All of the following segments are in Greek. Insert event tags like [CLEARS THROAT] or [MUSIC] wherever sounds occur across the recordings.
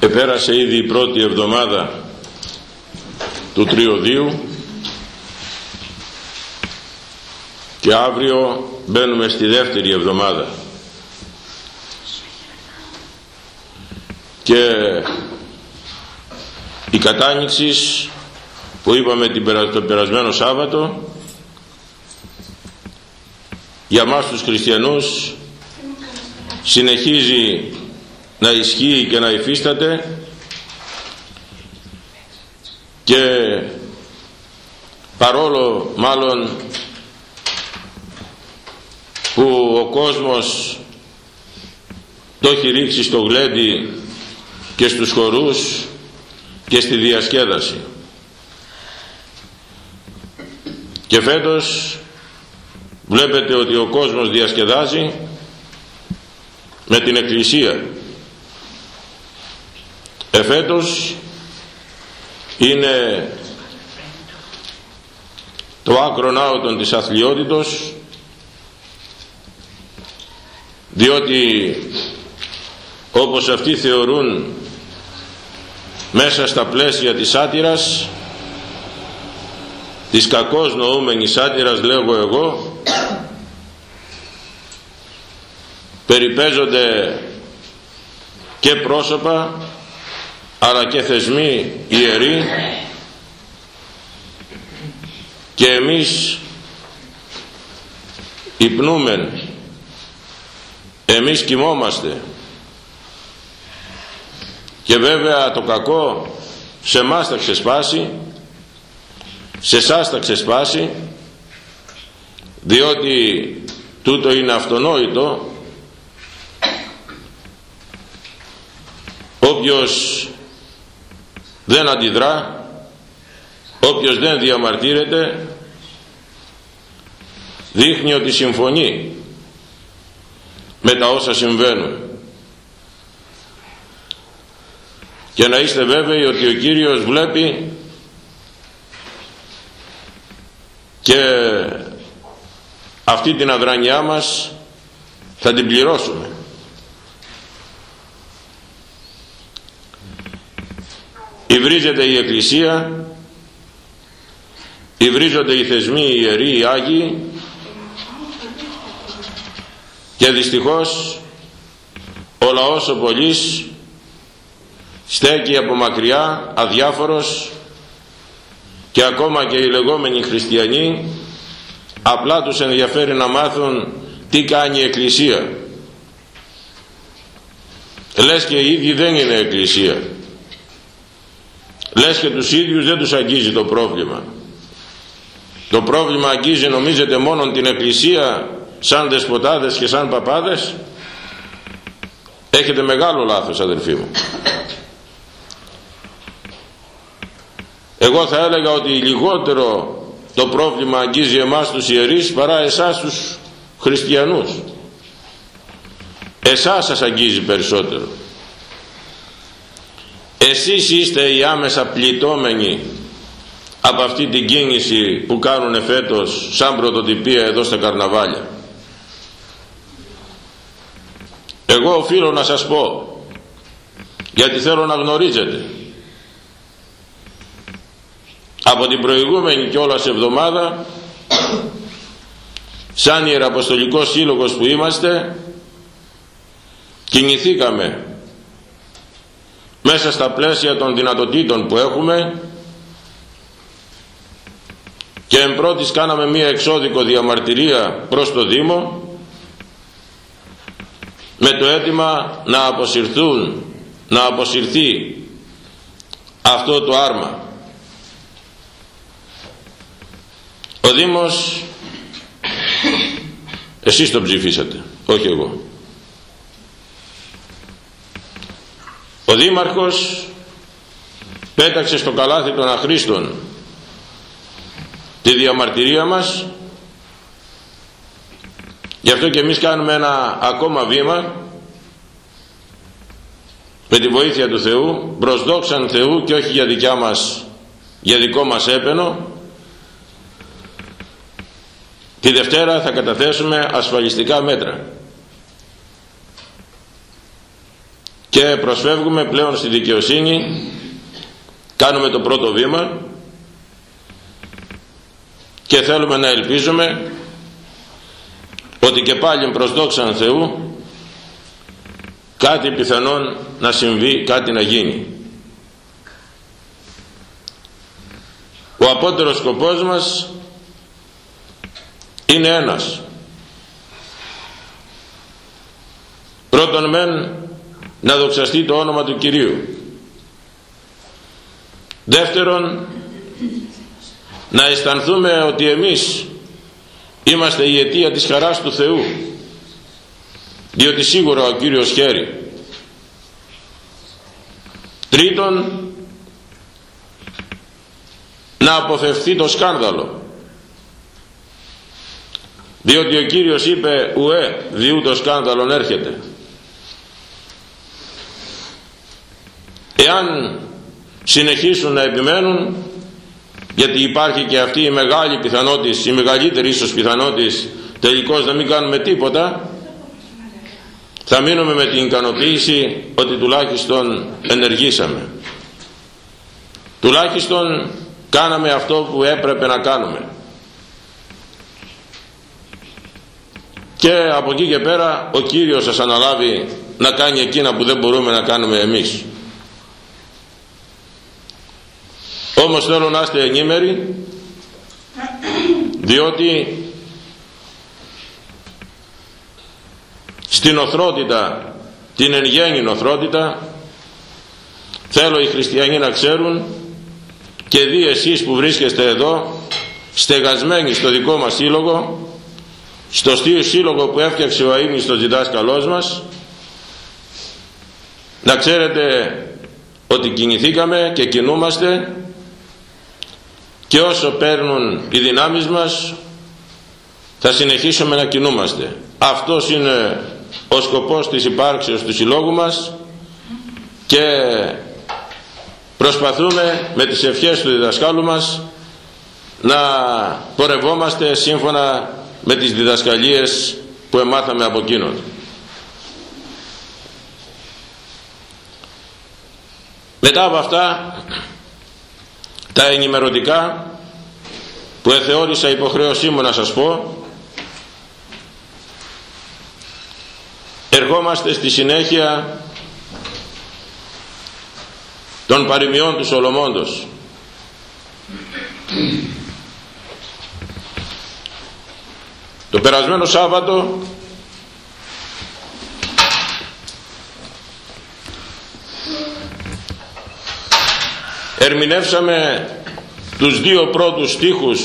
επέρασε ήδη η πρώτη εβδομάδα του τριωδίου και αύριο μπαίνουμε στη δεύτερη εβδομάδα. Και η κατάνοιξη που είπαμε το περασμένο Σάββατο για μας τους χριστιανούς συνεχίζει να ισχύει και να υφίσταται και παρόλο μάλλον που ο κόσμος το έχει ρίξει στο γλέντι και στους χορούς και στη διασκέδαση. Και φέτος βλέπετε ότι ο κόσμος διασκεδάζει με την Εκκλησία εφέτος είναι το άκρον άωτον της αθλειότητος διότι όπως αυτοί θεωρούν μέσα στα πλαίσια της σάτυρας της κακώς νοούμενης σάτυρας λέγω εγώ περιπέζονται και πρόσωπα αλλά και θεσμοί ιεροί και εμείς υπνούμεν. Εμείς κοιμόμαστε. Και βέβαια το κακό σε εμάς θα ξεσπάσει σε εσάς θα ξεσπάσει διότι τούτο είναι αυτονόητο. Όποιος δεν αντιδρά. Όποιος δεν διαμαρτύρεται δείχνει ότι συμφωνεί με τα όσα συμβαίνουν. Και να είστε βέβαιοι ότι ο Κύριος βλέπει και αυτή την αδρανιά μας θα την πληρώσουμε υβρίζεται η Εκκλησία υβρίζονται οι θεσμοί οι ιεροί οι Άγιοι και δυστυχώς ο λαός ο πολύς στέκει από μακριά αδιάφορος και ακόμα και οι λεγόμενοι χριστιανοί απλά τους ενδιαφέρει να μάθουν τι κάνει η Εκκλησία. Λες και οι ίδιοι δεν είναι Εκκλησία λες και τους ίδιους δεν τους αγγίζει το πρόβλημα. Το πρόβλημα αγγίζει νομίζετε μόνο την Εκκλησία σαν δεσποτάδες και σαν παπάδες; Έχετε μεγάλο λάθος αδελφοί μου. Εγώ θα έλεγα ότι λιγότερο το πρόβλημα αγγίζει εμάς τους ιερείς παρά εσάς τους χριστιανούς. Εσάς σας αγγίζει περισσότερο εσείς είστε οι άμεσα πληττόμενοι από αυτή την κίνηση που κάνουν φέτος σαν πρωτοτυπία εδώ στα καρναβάλια. Εγώ οφείλω να σας πω γιατί θέλω να γνωρίζετε. Από την προηγούμενη κιόλας εβδομάδα σαν Ιεραποστολικός Σύλλογος που είμαστε κινηθήκαμε μέσα στα πλαίσια των δυνατοτήτων που έχουμε. Και εν πρώτης κάναμε μία εξώδικο διαμαρτυρία προς το Δήμο με το αίτημα να αποσυρθούν να αποσυρθεί αυτό το άρμα. Ο Δήμος εσείς το ψηφίσατε όχι εγώ ο Δήμαρχος πέταξε στο καλάθι των αχρήστων τη διαμαρτυρία μας. Γι' αυτό και εμείς κάνουμε ένα ακόμα βήμα με τη βοήθεια του Θεού προσδόξαν Θεού και όχι για δικιά μας για δικό μας έπαινο. Τη Δευτέρα θα καταθέσουμε ασφαλιστικά μέτρα και προσφεύγουμε πλέον στη δικαιοσύνη κάνουμε το πρώτο βήμα και θέλουμε να ελπίζουμε ότι και πάλι προς δόξαν Θεού κάτι πιθανόν να συμβεί, κάτι να γίνει. Ο απότερος σκοπός μας είναι ένας. Πρώτον μεν να δοξαστεί το όνομα του Κυρίου. Δεύτερον να αισθανθούμε ότι εμείς είμαστε η αιτία της χαράς του Θεού διότι σίγουρα ο Κύριος χαίρει τρίτον να αποφευθεί το σκάνδαλο διότι ο Κύριος είπε ουέ διού το σκάνδαλον έρχεται εάν συνεχίσουν να επιμένουν γιατί υπάρχει και αυτή η μεγάλη πιθανότητα, η μεγαλύτερη ίσως πιθανότητα τελικώς να μην κάνουμε τίποτα θα μείνουμε με την ικανοποίηση ότι τουλάχιστον ενεργήσαμε. Τουλάχιστον κάναμε αυτό που έπρεπε να κάνουμε. Και από εκεί και πέρα ο Κύριος σας αναλάβει να κάνει εκείνα που δεν μπορούμε να κάνουμε εμείς όμως θέλω να είστε ενήμεροι διότι στην οθρότητα την εν γέννη οθρότητα θέλω οι χριστιανοί να ξέρουν και δει εσείς που βρίσκεστε εδώ στεγασμένοι στο δικό μας σύλλογο στο σύλλογο που έφτιαξε ο αείμνηστος διδάσκαλός μας να ξέρετε ότι κινηθήκαμε και κινούμαστε και όσο παίρνουν οι δυνάμεις μας θα συνεχίσουμε να κινούμαστε αυτός είναι ο σκοπός της υπάρξεως του συλλόγου μας και προσπαθούμε με τις ευχές του διδασκάλου μας να πορευόμαστε σύμφωνα με τις διδασκαλίες που εμάθαμε από εκείνον. Μετά από αυτά τα ενημερωτικά που εθεώρησα υποχρέωσή μου να σας πω ερχόμαστε στη συνέχεια των παροιμιών του Σολομώντος. Το περασμένο Σάββατο ερμηνεύσαμε τους δύο πρώτους στίχους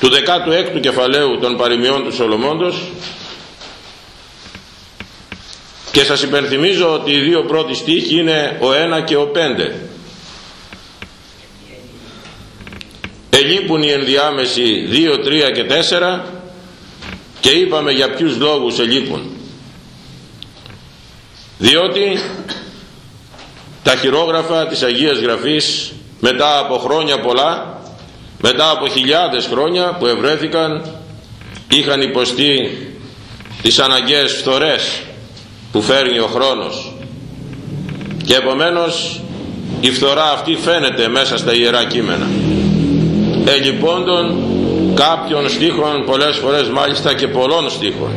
του 16ου κεφαλαίου των παροιμιών του Σολομώντος και σας υπενθυμίζω ότι οι δύο πρώτοι στίχοι είναι ο 1 και ο 5 ελείπουν οι ενδιάμεσοι 2, 3 και 4 και είπαμε για ποιους λόγους ελείπουν. Διότι τα χειρόγραφα της Αγίας Γραφής μετά από χρόνια πολλά μετά από χιλιάδες χρόνια που ευρέθηκαν είχαν υποστεί τις αναγκαίες φθορές που φέρνει ο χρόνος. Και επομένως η φθορά αυτή φαίνεται μέσα στα Ιερά Κείμενα. Ελιπώντων κάποιων στίχων πολλές φορές μάλιστα και πολλών στίχων.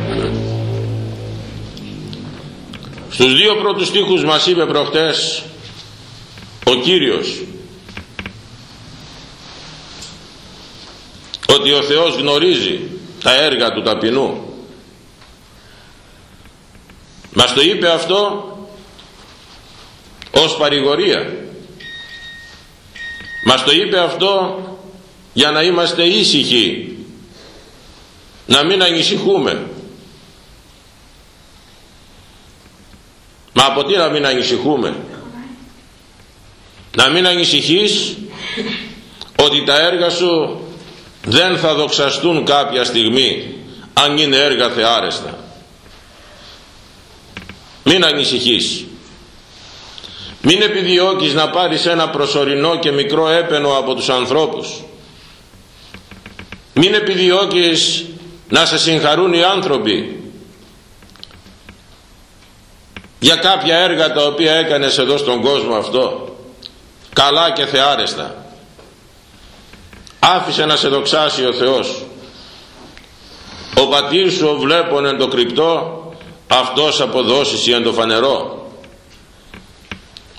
Στους δύο πρώτους στίχους μας είπε προχτές ο Κύριος. Ότι ο Θεός γνωρίζει τα έργα του ταπεινού. Μας το είπε αυτό ως παρηγορία. Μας το είπε αυτό για να είμαστε ήσυχοι να μην ανησυχούμε. Μα από τι να μην ανησυχούμε; Να μην ανησυχείς ότι τα έργα σου δεν θα δοξαστούν κάποια στιγμή αν είναι έργα θεάρεστα. Μην ανησυχείς. Μην επιδιώκεις να πάρεις ένα προσωρινό και μικρό έπαινο από τους ανθρώπους. Μην επιδιώκεις να σε συγχαρούν οι άνθρωποι για κάποια έργα τα οποία έκανες εδώ στον κόσμο αυτό καλά και θεάρεστα. Άφησε να σε δοξάσει ο Θεός. Ο πατήρ σου ο βλέπων εν το κρυπτό αυτός αποδώσεις εν το φανερό.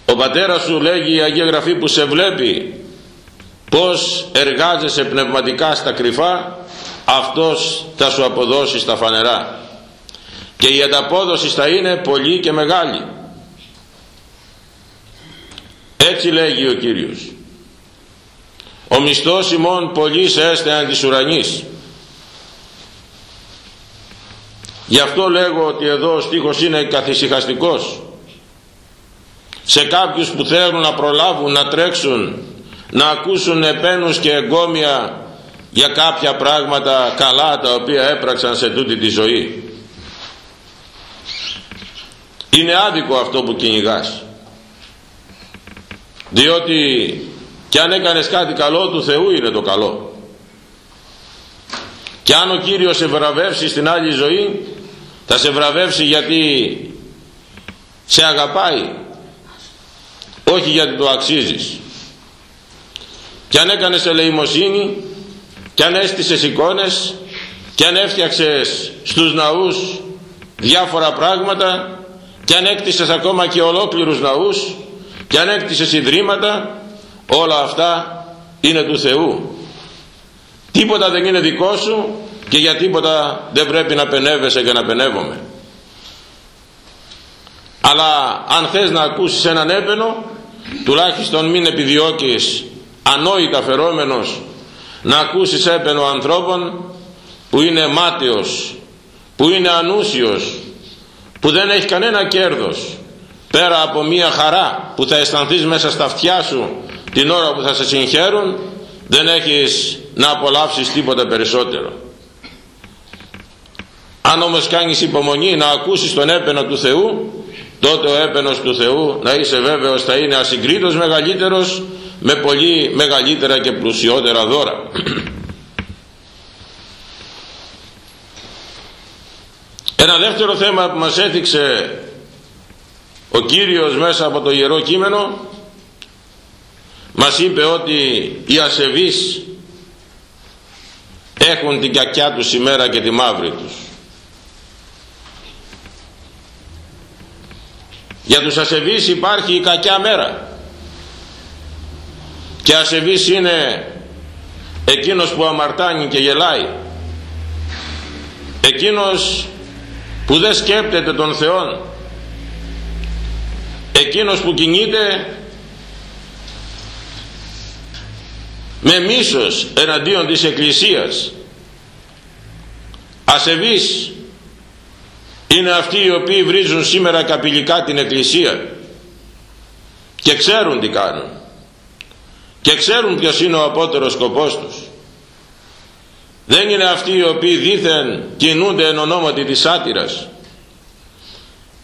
Ο πατέρας σου λέγει η Αγία Γραφή που σε βλέπει πως εργάζεσαι πνευματικά στα κρυφά αυτός θα σου αποδώσει στα φανερά. Και η ανταπόδοση θα είναι πολύ και μεγάλη έτσι λέγει ο Κύριος. Ο μισθός ημών πολλής έστε αν της ουρανής. Γι' αυτό λέγω ότι εδώ ο στίχος είναι καθησυχαστικός. Σε κάποιους που θέλουν να προλάβουν να τρέξουν να ακούσουν επένους και εγκόμια για κάποια πράγματα καλά τα οποία έπραξαν σε τούτη τη ζωή. Είναι άδικο αυτό που κυνηγάς. Διότι κι αν έκανες κάτι καλό του Θεού είναι το καλό. Και αν ο Κύριος σε βραβεύσει στην άλλη ζωή θα σε βραβεύσει γιατί σε αγαπάει όχι γιατί το αξίζεις. Και αν έκανες ελεημοσύνη και αν έστησες εικόνες και αν έφτιαξες στους ναούς διάφορα πράγματα και αν έκτισες ακόμα και ολόκληρους ναούς και αν έκτισες ιδρύματα όλα αυτά είναι του Θεού. Τίποτα δεν είναι δικό σου και για τίποτα δεν πρέπει να πενεύεσαι και να πενεύομαι. Αλλά αν θες να ακούσεις έναν έπαινο τουλάχιστον μην επιδιώκεις ανόητα φερόμενος να ακούσεις έπαινο ανθρώπων που είναι μάταιος που είναι ανούσιος που δεν έχει κανένα κέρδος πέρα από μία χαρά που θα αισθανθείς μέσα στα αυτιά σου την ώρα που θα σε συγχαίρουν δεν έχεις να απολαύσεις τίποτα περισσότερο. Αν όμως κάνεις υπομονή να ακούσεις τον έπαινο του Θεού τότε ο έπαινος του Θεού να είσαι βέβαιος θα είναι ασυγκρίτως μεγαλύτερος με πολύ μεγαλύτερα και πλουσιότερα δώρα. Ένα δεύτερο θέμα που μας έθιξε ο Κύριος μέσα από το Ιερό Κείμενο μας είπε ότι οι ασεβείς έχουν την κακιά τους ημέρα και τη μαύρη τους. Για τους ασεβείς υπάρχει η κακιά μέρα. Και ασεβής είναι εκείνος που αμαρτάνει και γελάει. Εκείνος που δεν σκέπτεται τον Θεό εκείνος που κινείται με μίσος εναντίον της Εκκλησίας. Ασεβείς είναι αυτοί οι οποίοι βρίζουν σήμερα καπηλικά την Εκκλησία και ξέρουν τι κάνουν και ξέρουν ποιος είναι ο απότερος σκοπός τους. Δεν είναι αυτοί οι οποίοι δήθεν κινούνται εν ονόματι της σάτυρας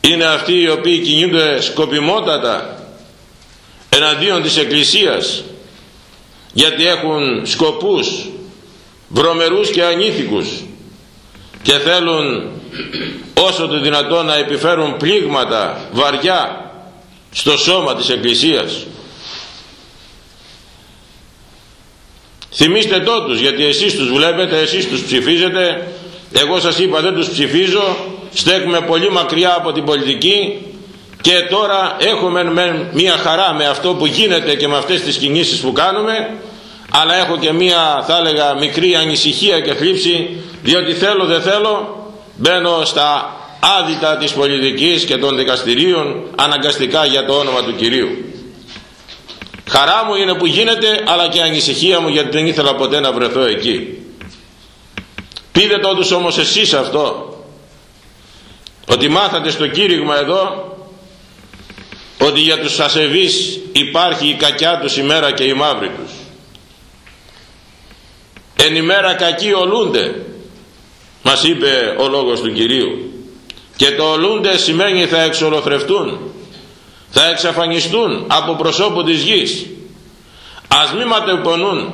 είναι αυτοί οι οποίοι κινούνται σκοπιμότατα εναντίον της Εκκλησίας γιατί έχουν σκοπούς βρωμερούς και ανήθικους και θέλουν όσο το δυνατόν να επιφέρουν πλήγματα βαριά στο σώμα της Εκκλησίας. Θυμίστε τότους γιατί εσείς τους βλέπετε εσείς τους ψηφίζετε. Εγώ σας είπα δεν τους ψηφίζω στέκουμε πολύ μακριά από την πολιτική και τώρα έχουμε μία χαρά με αυτό που γίνεται και με αυτές τις κινήσεις που κάνουμε αλλά έχω και μία θα έλεγα μικρή ανησυχία και θλίψη διότι θέλω δεν θέλω μπαίνω στα άδυτα της πολιτικής και των δικαστηρίων αναγκαστικά για το όνομα του Κυρίου. Χαρά μου είναι που γίνεται αλλά και ανησυχία μου γιατί δεν ήθελα ποτέ να βρεθώ εκεί. Πείτε το όμως εσείς αυτό ότι μάθατε στο κήρυγμα εδώ ότι για τους ασεβείς υπάρχει η κακιά τους ημέρα και η μαύρη τους. Εν ημέρα κακοί ολούνται μας είπε ο λόγος του Κυρίου. Και το ολούνται σημαίνει θα εξολοθρευτούν θα εξαφανιστούν από προσώπου της γης. Ας μη ματεπονούν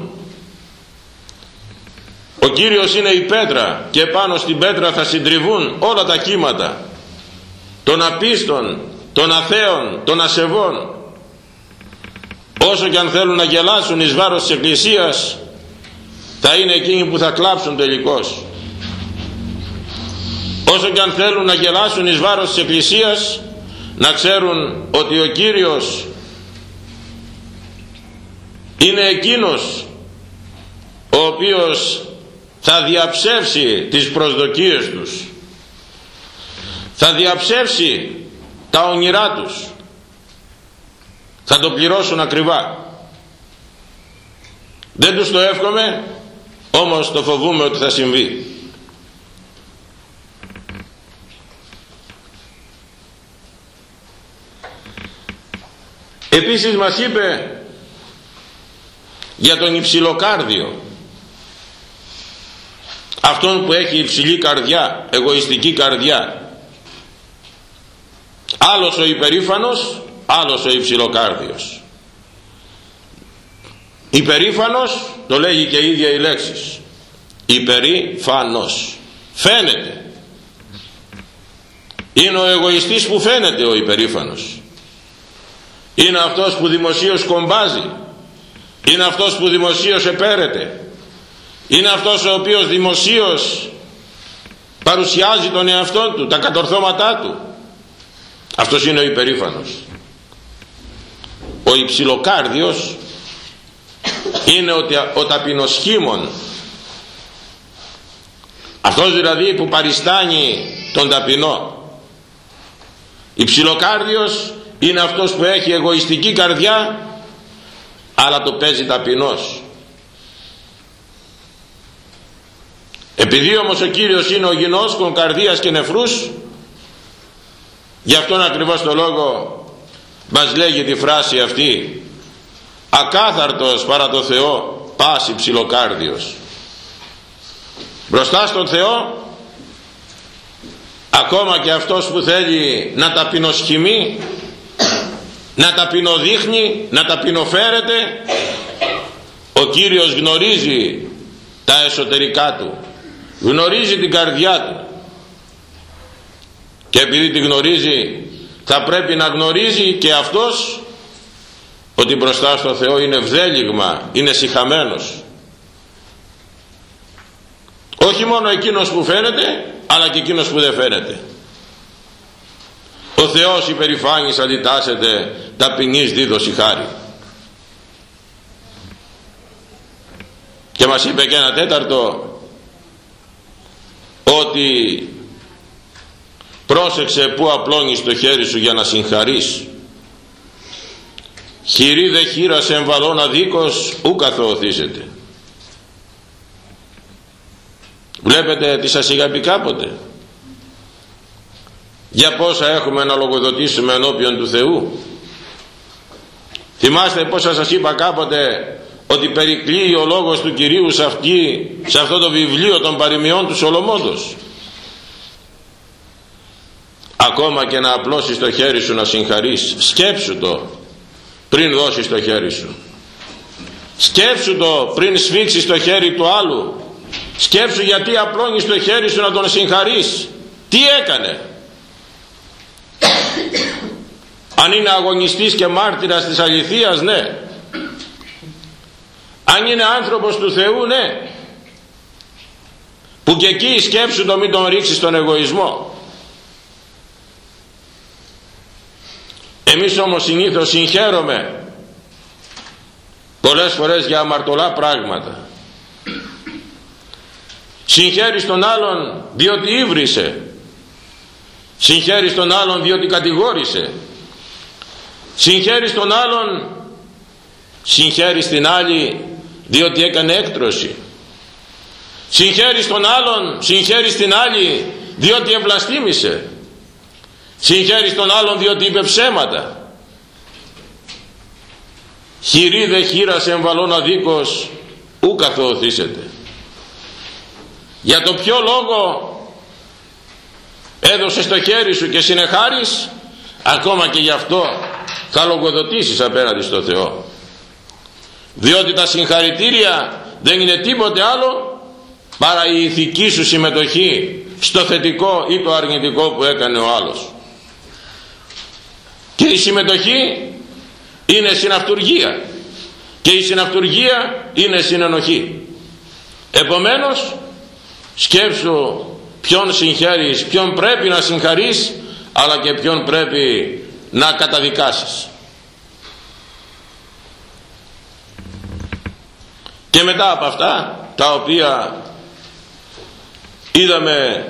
ο Κύριος είναι η πέτρα και πάνω στην πέτρα θα συντριβούν όλα τα κύματα. Των απίστων των αθέων, των ασεβών. Όσο και αν θέλουν να γελάσουν εις βάρος της Εκκλησίας θα είναι εκείνοι που θα κλάψουν τελικώς. Όσο και αν θέλουν να γελάσουν εις βάρος της Εκκλησίας να ξέρουν ότι ο Κύριος είναι εκείνος ο οποίος θα διαψεύσει τις προσδοκίες τους. Θα διαψεύσει τα όνειρά τους. Θα το πληρώσουν ακριβά. Δεν τους το εύχομαι όμως το φοβούμαι ότι θα συμβεί. Επίσης μας είπε για τον υψηλοκάρδιο αυτόν που έχει υψηλή καρδιά εγωιστική καρδιά. Άλλος ο υπερήφανος άλλος ο υψηλοκάρδιος. Υπερήφανος το λέγει και η ίδια η λέξη υπερήφανος. Φαίνεται. Είναι ο εγωιστής που φαίνεται ο υπερήφανος. Είναι αυτός που δημοσίως κομπάζει. Είναι αυτός που δημοσίως επέρεται είναι αυτός ο οποίος δημοσίως παρουσιάζει τον εαυτό του τα κατορθώματά του. Αυτός είναι ο υπερήφανος. Ο υψηλοκάρδιος είναι ο, ο ταπεινοσχήμων. Αυτός δηλαδή που παριστάνει τον ταπεινό. Υψηλοκάρδιος είναι αυτός που έχει εγωιστική καρδιά αλλά το παίζει ταπεινός επειδή όμως ο Κύριος είναι ο γινώσκων καρδίας και νεφρούς γι' αυτόν ακριβώς το λόγο μας λέγει τη φράση αυτή ακάθαρτος παρά το Θεό πάση ψιλοκάρδιος μπροστά στον Θεό ακόμα και αυτός που θέλει να ταπεινοσχημεί να ταπεινοδείχνει να ταπεινοφέρεται ο Κύριος γνωρίζει τα εσωτερικά του γνωρίζει την καρδιά του και επειδή τη γνωρίζει θα πρέπει να γνωρίζει και αυτός ότι μπροστά στο Θεό είναι βδέλιγμα, είναι συχαμένος. Όχι μόνο εκείνος που φαίνεται, αλλά και εκείνος που δεν φαίνεται. Ο Θεός υπερηφάνης αντιτάσσεται ταπεινής δίδωση χάρη. Και μας είπε και ένα τέταρτο ότι πρόσεξε που απλώνεις το χέρι σου για να συγχαρείς. Χειρή δε χείρα σε εμβαλών αδίκως ου καθοωθήσετε βλέπετε τι σας είχα πει κάποτε. Για πόσα έχουμε να λογοδοτήσουμε ενώπιον του Θεού. Θυμάστε πόσα σας είπα κάποτε ότι περικλείει ο λόγος του Κυρίου σε, αυτή, σε αυτό το βιβλίο των παροιμιών του Σολομόντος. Ακόμα και να απλώσεις το χέρι σου να συγχαρείς σκέψου το πριν δώσεις το χέρι σου. Σκέψου το πριν σφίξεις το χέρι του άλλου. Σκέψου γιατί απλώνεις το χέρι σου να τον συγχαρείς. Τι έκανε; Αν είναι αγωνιστής και μάρτυρας της αληθείας ναι αν είναι άνθρωπος του Θεού ναι. Που και εκεί σκέψου το μην τον ρίξεις στον εγωισμό. Εμείς όμως συνήθως συγχαίρομαι πολλές φορές για αμαρτωλά πράγματα. Συγχαίρεις τον άλλον διότι ήβρισε. Συγχαίρεις τον άλλον διότι κατηγόρησε. Συγχαίρεις τον άλλον συγχαίρεις την άλλη διότι έκανε έκτρωση. Συγχαίρεις τον άλλον συγχαίρεις την άλλη διότι ευλαστήμησε. Συγχαίρεις τον άλλον διότι είπε ψέματα. Χειρή δε χείρας εμβαλών αδίκως ου καθοωθήσετε για το ποιο λόγο έδωσες το χέρι σου και συνεχάρεις ακόμα και γι' αυτό θα λογοδοτήσεις απέναντι στο Θεό διότι τα συγχαρητήρια δεν είναι τίποτε άλλο παρά η ηθική σου συμμετοχή στο θετικό ή το αρνητικό που έκανε ο άλλος. Και η συμμετοχή είναι συναυτουργία. Και η συναυτουργία είναι συνενοχή. Επομένως σκέψου ποιον συγχαίρεις ποιον πρέπει να συγχαρείς αλλά και ποιον πρέπει να καταδικάσεις και μετά από αυτά τα οποία είδαμε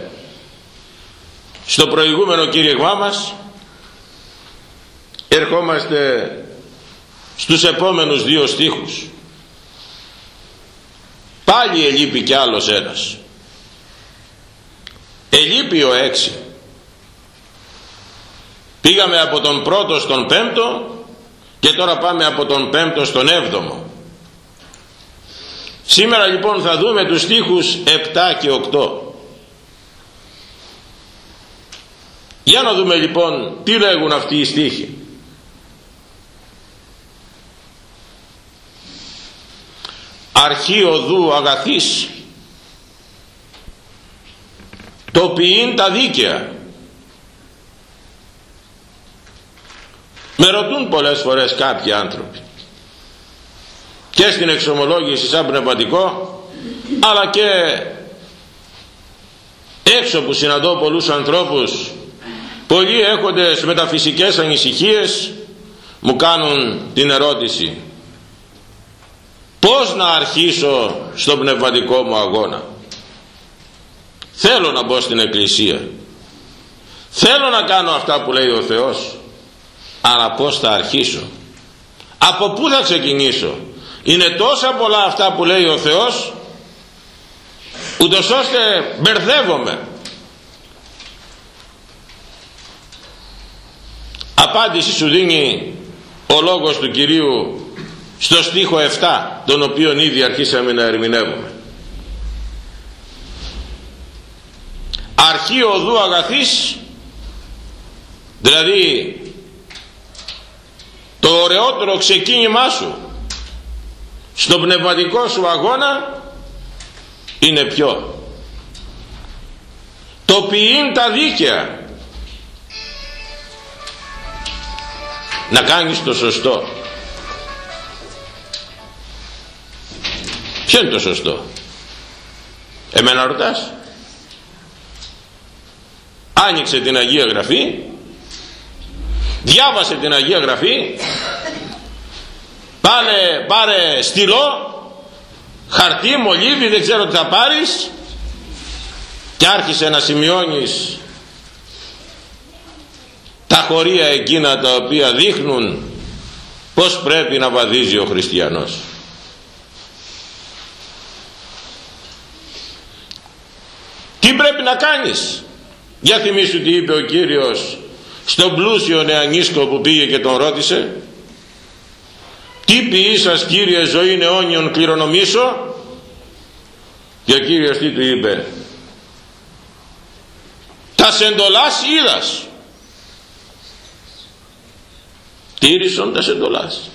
στο προηγούμενο κήρυγμά μας ερχόμαστε στους επόμενους δύο στίχους. Πάλι ελείπει κι άλλος ένας. Ελείπει ο έξι. Πήγαμε από τον πρώτο στον πέμπτο και τώρα πάμε από τον πέμπτο στον έβδομο σήμερα λοιπόν θα δούμε τους στίχους 7 και 8 για να δούμε λοιπόν τι λέγουν αυτοί οι στίχοι. Αρχή οδού αγαθής το ποιήν τα δίκαια. Με ρωτούν πολλές φορές κάποιοι άνθρωποι και στην εξομολόγηση σαν πνευματικό αλλά και έξω που συναντώ πολλούς ανθρώπους πολλοί έχοντες μεταφυσικές ανησυχίες μου κάνουν την ερώτηση πως να αρχίσω στον πνευματικό μου αγώνα; Θέλω να μπω στην εκκλησία. Θέλω να κάνω αυτά που λέει ο Θεός αλλά πως θα αρχίσω; Από πού θα ξεκινήσω; Είναι τόσα πολλά αυτά που λέει ο Θεός ούτως ώστε μπερδεύομαι. Απάντηση σου δίνει ο λόγος του Κυρίου στο στίχο 7 τον οποίο ήδη αρχίσαμε να ερμηνεύουμε. Αρχή οδού αγαθής δηλαδή το ωραιότερο ξεκίνημά σου στο πνευματικό σου αγώνα είναι ποιο; Το ποιήν τα δίκαια. Να κάνεις το σωστό. Ποιο είναι το σωστό; Εμένα ρωτάς; Άνοιξε την Αγία Γραφή. Διάβασε την Αγία Γραφή πάρε, πάρε στυλό χαρτί, μολύβι δεν ξέρω τι θα πάρεις. Και άρχισε να σημειώνεις τα χωρία εκείνα τα οποία δείχνουν πως πρέπει να βαδίζει ο χριστιανός. Τι πρέπει να κάνεις; Για θυμίσου τι είπε ο Κύριος στον πλούσιο νεανίσκο που πήγε και τον ρώτησε τι ποιή σας Κύριε ζωή αιώνιον κληρονομήσω. Και ο Κύριος τι του είπε. Τα σεντολάς είδας τήρησον τα εντολάς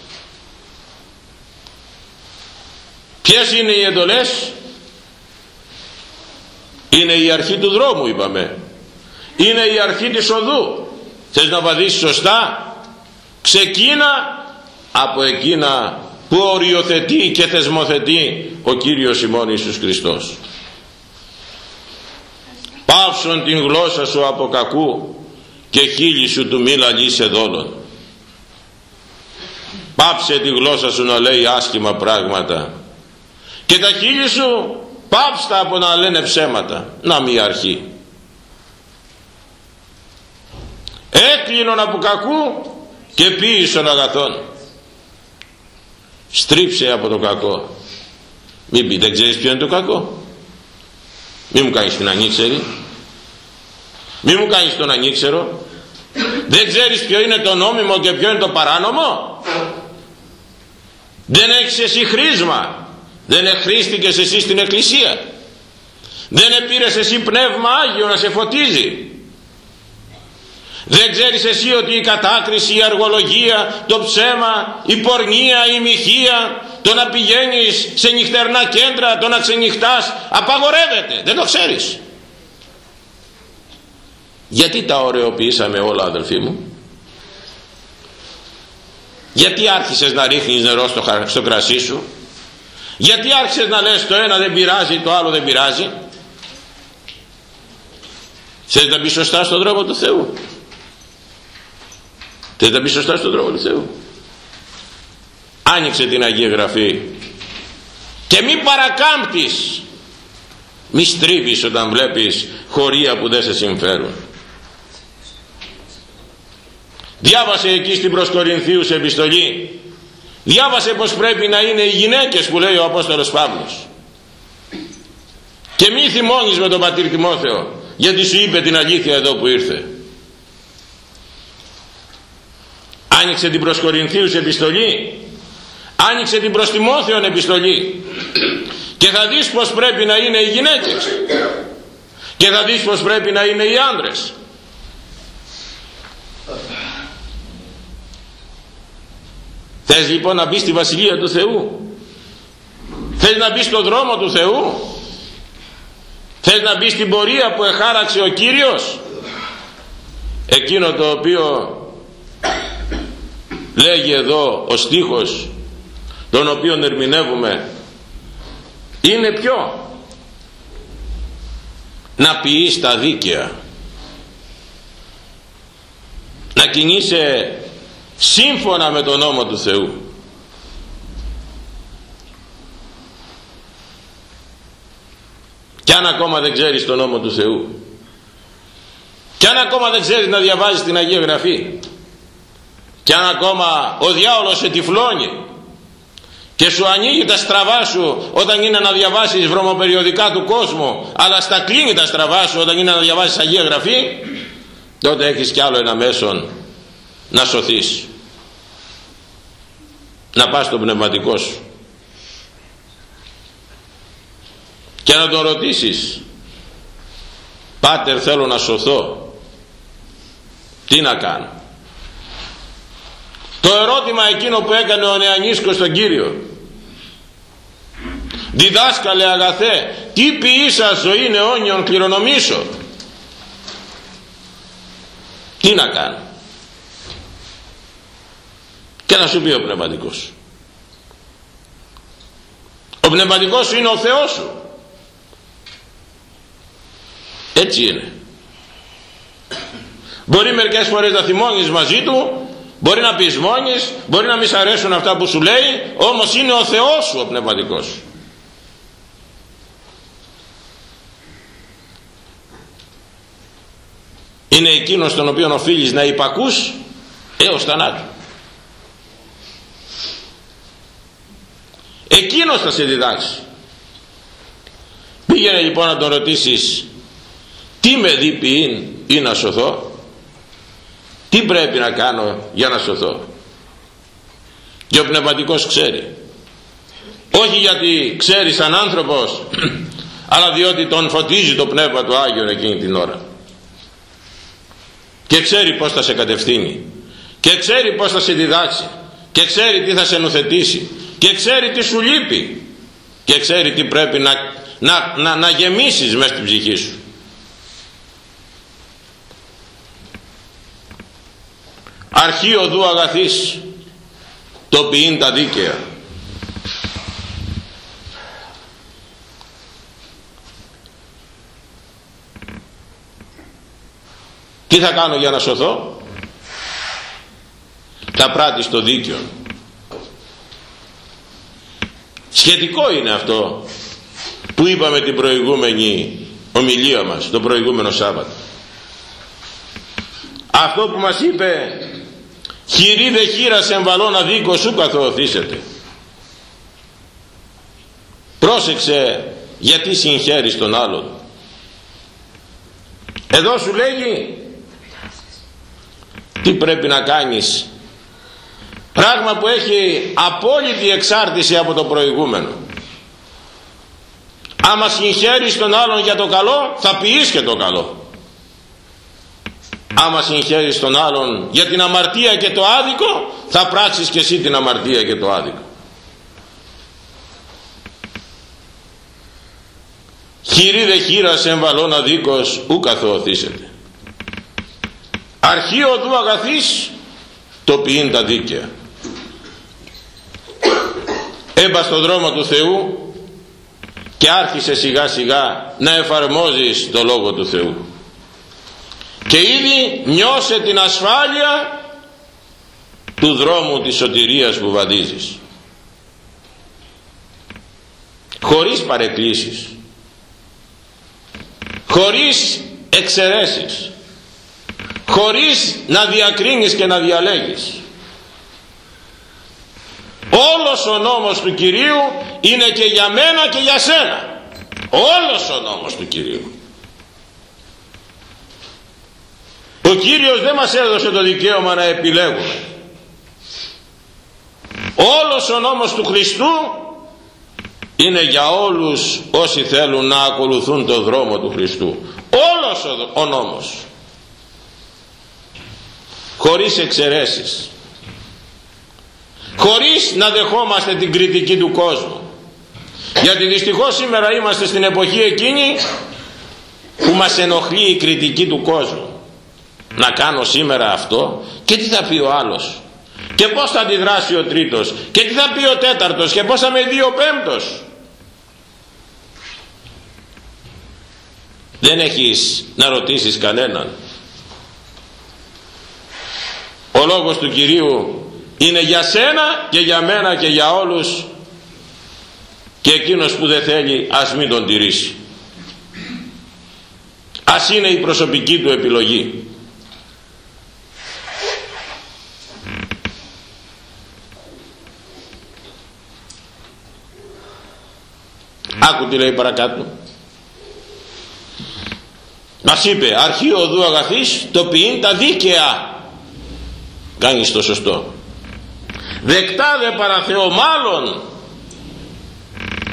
ποιες είναι οι εντολές; Είναι η αρχή του δρόμου είπαμε. Είναι η αρχή της οδού. Θες να βαδίσεις σωστά; Ξεκίνα από εκείνα που οριοθετεί και θεσμοθετεί ο Κύριος ημών Ιησούς Χριστός. Πάυσον την γλώσσα σου από κακού και χείλη σου του μη λαλείς δόλων πάψε τη γλώσσα σου να λέει άσχημα πράγματα και τα χείλη σου πάψτα από να λένε ψέματα να μη αρχή. Έκλεινον από κακού και ποιησον αγαθών στρίψε από το κακό. Μην πει δεν ξέρεις ποιο είναι το κακό μη μου κάνεις την ανήξερη. Μη μου κάνεις τον ανήξερο. Δεν ξέρεις ποιο είναι το νόμιμο και ποιο είναι το παράνομο. Δεν έχεις εσύ χρήσμα. Δεν εχρήστηκες εσύ στην εκκλησία. Δεν επήρες εσύ πνεύμα Άγιο να σε φωτίζει δεν ξέρεις εσύ ότι η κατάκριση, η αργολογία, το ψέμα, η πορνεία, η μοιχεία, το να πηγαίνεις σε νυχτερνά κέντρα, το να ξενυχτάς, απαγορεύεται. Δεν το ξέρεις. Γιατί τα ωρεοποιήσαμε όλα αδελφοί μου; γιατί άρχισες να ρίχνεις νερό στο, στο κρασί σου; Γιατί άρχισες να λες το ένα δεν πειράζει το άλλο δεν πειράζει; Θες να μπεις σωστά στον δρόμο του Θεού; Θες να μπει σωστά στον δρόμο του Θεού. Άνοιξε την Αγία Γραφή και μην παρακάμπτεις. Μη στρίβεις όταν βλέπεις χωρία που δεν σε συμφέρουν. Διάβασε εκεί στην προς Κορινθίους επιστολή. Διάβασε πως πρέπει να είναι οι γυναίκες που λέει ο Απόστολος Παύλος. Και μη θυμώνεις με τον πατήρ Τιμόθεο γιατί σου είπε την αλήθεια εδώ που ήρθε άνοιξε την προς Κορινθίους επιστολή. Άνοιξε την προς Τιμόθεον επιστολή. Και θα δεις πως πρέπει να είναι οι γυναίκες. Και θα δεις πως πρέπει να είναι οι άντρες θες λοιπόν να μπεις στη Βασιλεία του Θεού; Θες να μπεις στον δρόμο του Θεού; Θες να μπεις στην πορεία που εχάραξε ο Κύριος; Εκείνο το οποίο λέγει εδώ ο στίχος τον οποίο ερμηνεύουμε είναι ποιο; Να ποιείς τα δίκαια. Να κινείσαι σύμφωνα με τον νόμο του Θεού και αν ακόμα δεν ξέρεις τον νόμο του Θεού. Και αν ακόμα δεν ξέρεις να διαβάζεις την Αγία Γραφή και αν ακόμα ο διάολος σε τυφλώνει και σου ανοίγει τα στραβά σου όταν είναι να διαβάσεις βρωμοπεριοδικά του κόσμου αλλά στα κλείνει τα στραβά σου όταν είναι να διαβάσεις Αγία Γραφή τότε έχεις κι άλλο ένα μέσον να σωθείς. Να πας στο πνευματικό σου. Και να τον ρωτήσεις Πάτερ θέλω να σωθώ. Τι να κάνω το ερώτημα εκείνο που έκανε ο Νεανίσκος στον Κύριο. Διδάσκαλε αγαθέ τι ποιήσα ζωή αιώνιον κληρονομήσω. Τι να κάνω. Και να σου πει ο πνευματικός. Ο πνευματικός είναι ο Θεός σου. Έτσι είναι. Μπορεί μερικές φορές να θυμώνεις μαζί του Μπορεί να πεις μόνης, μπορεί να μη σ' αρέσουν αυτά που σου λέει, όμως είναι ο Θεός σου ο πνευματικός σου. Είναι εκείνος τον οποίο οφείλεις να υπακούς έως θανάτου. Εκείνος θα σε διδάξει. Πήγαινε λοιπόν να τον ρωτήσεις τι με δει ή να σωθώ τι πρέπει να κάνω για να σωθώ; Και ο πνευματικός ξέρει. Όχι γιατί ξέρει σαν άνθρωπος [CLEARS THROAT] αλλά διότι τον φωτίζει το πνεύμα του Άγιον εκείνη την ώρα. Και ξέρει πως θα σε κατευθύνει. Και ξέρει πως θα σε διδάξει. Και ξέρει τι θα σε νουθετήσει. Και ξέρει τι σου λείπει. Και ξέρει τι πρέπει να, να, να, να γεμίσεις μέσα στην ψυχή σου αρχή οδού αγαθής το ποιήν τα δίκαια. Τι θα κάνω για να σωθώ; Θα πράττεις το δίκαιο. Σχετικό είναι αυτό που είπαμε την προηγούμενη ομιλία μας το προηγούμενο Σάββατο. Αυτό που μας είπε χειρή δε χείρα σε εμβαλώνα δίκο σου καθοθήσετε. Πρόσεξε γιατί συγχαίρεις τον άλλον. Εδώ σου λέγει τι πρέπει να κάνεις. Πράγμα που έχει απόλυτη εξάρτηση από το προηγούμενο. Άμα συγχαίρεις τον άλλον για το καλό θα ποιείς και το καλό άμα συγχαίρεις τον άλλον για την αμαρτία και το άδικο θα πράξεις και εσύ την αμαρτία και το άδικο. Χειρή δε χείρας εμβαλών αδίκος ου καθοωθήσετε. Αρχείο του αγαθής το ποιήν τα δίκαια. Έμπα στον δρόμο του Θεού και άρχισε σιγά σιγά να εφαρμόζεις το Λόγο του Θεού και ήδη νιώσε την ασφάλεια του δρόμου της σωτηρίας που βαδίζεις. Χωρίς παρεκκλήσεις. Χωρίς εξαιρέσεις. Χωρίς να διακρίνεις και να διαλέγεις. Όλος ο νόμος του Κυρίου είναι και για μένα και για σένα. Όλος ο νόμος του Κυρίου ο Κύριος δεν μας έδωσε το δικαίωμα να επιλέγουμε. Όλος ο νόμος του Χριστού είναι για όλους όσοι θέλουν να ακολουθούν το δρόμο του Χριστού. Όλος ο νόμος. Χωρίς εξαιρέσεις. Χωρίς να δεχόμαστε την κριτική του κόσμου. Γιατί δυστυχώς σήμερα είμαστε στην εποχή εκείνη που μας ενοχλεί η κριτική του κόσμου να κάνω σήμερα αυτό και τι θα πει ο άλλος. Και πως θα αντιδράσει ο τρίτος. Και τι θα πει ο τέταρτος. Και πως θα με δει ο πέμπτος. Δεν έχεις να ρωτήσεις κανέναν. Ο λόγος του Κυρίου είναι για σένα και για μένα και για όλους. Και εκείνος που δεν θέλει ας μην τον τηρήσει. Ας είναι η προσωπική του επιλογή άκου τι λέει παρακάτω. Μας είπε αρχή οδού αγαθής το ποιήν τα δίκαια κάνεις το σωστό. Δεκτά δε παραθεώ μάλλον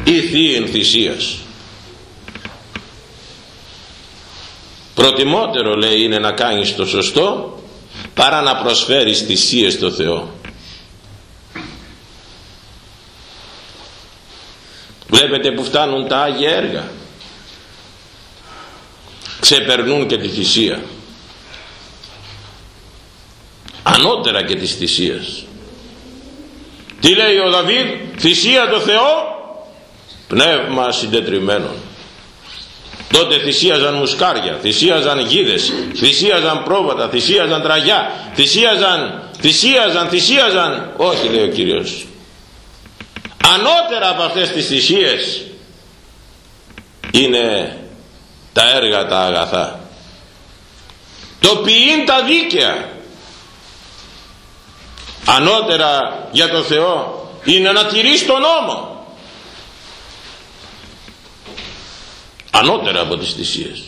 ή θείην θυσίας προτιμότερο λέει είναι να κάνεις το σωστό παρά να προσφέρεις θυσίες στο Θεό βλέπετε που φτάνουν τα Άγια έργα. Ξεπερνούν και τη θυσία. Ανώτερα και της θυσίας. Τι λέει ο Δαβίδ; Θυσία το Θεό πνεύμα συντετριμένων. Τότε θυσίαζαν μουσκάρια θυσίαζαν γίδες θυσίαζαν πρόβατα θυσίαζαν τραγιά θυσίαζαν θυσίαζαν θυσίαζαν. Όχι λέει ο Κύριος ανώτερα από αυτές τις θυσίες είναι τα έργα τα αγαθά. Το ποιήν τα δίκαια. Ανώτερα για το Θεό είναι να τηρείς τον νόμο. Ανώτερα από τις θυσίες.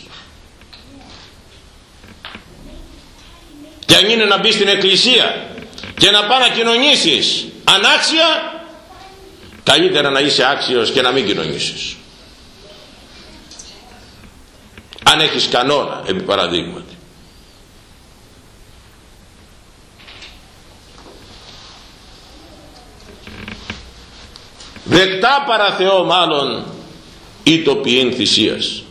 Και αν είναι να μπεις στην εκκλησία και να πάει να κοινωνήσεις ανάξια καλύτερα να είσαι άξιος και να μην κοινωνήσεις. Αν έχεις κανόνα επί παραδείγματι. Δεκτά παρά Θεό μάλλον ή το ποιήν θυσίας.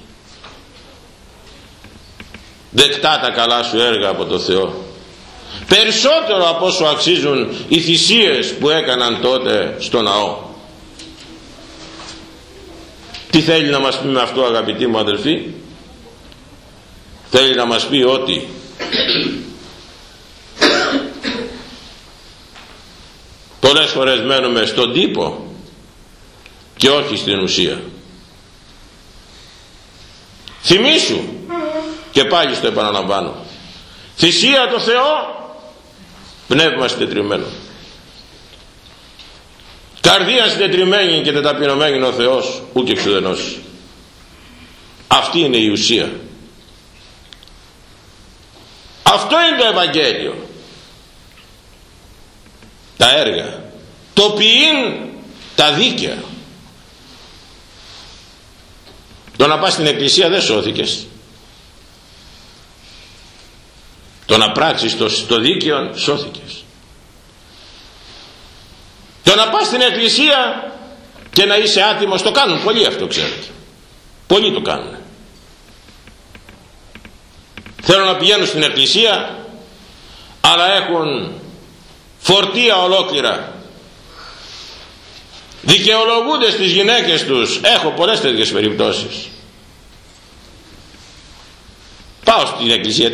Δεκτά τα καλά σου έργα από το Θεό. Περισσότερο από όσο αξίζουν οι θυσίες που έκαναν τότε στο ναό τι θέλει να μας πει με αυτό αγαπητοί μου αδελφοί; Θέλει να μας πει ότι πολλές φορές μένουμε στον τύπο και όχι στην ουσία. Θυμήσου και πάλι στο επαναλαμβάνω. Θυσία το Θεό πνεύμα συντετριμένο καρδία συντετριμένη και τεταπεινωμένη ο Θεός ούτε εξουδενός αυτή είναι η ουσία. Αυτό είναι το Ευαγγέλιο. Τα έργα. Το ποιήν τα δίκαια. Το να πας στην εκκλησία δεν σώθηκες. Το να πράξεις το, το δίκαιο σώθηκες το να πας στην εκκλησία και να είσαι άτιμος το κάνουν πολλοί αυτό ξέρετε πολλοί το κάνουν. Θέλω να πηγαίνουν στην εκκλησία αλλά έχουν φορτία ολόκληρα. Δικαιολογούνται στις γυναίκες τους. Έχω πολλές τέτοιες περιπτώσεις. Πάω στην εκκλησία τι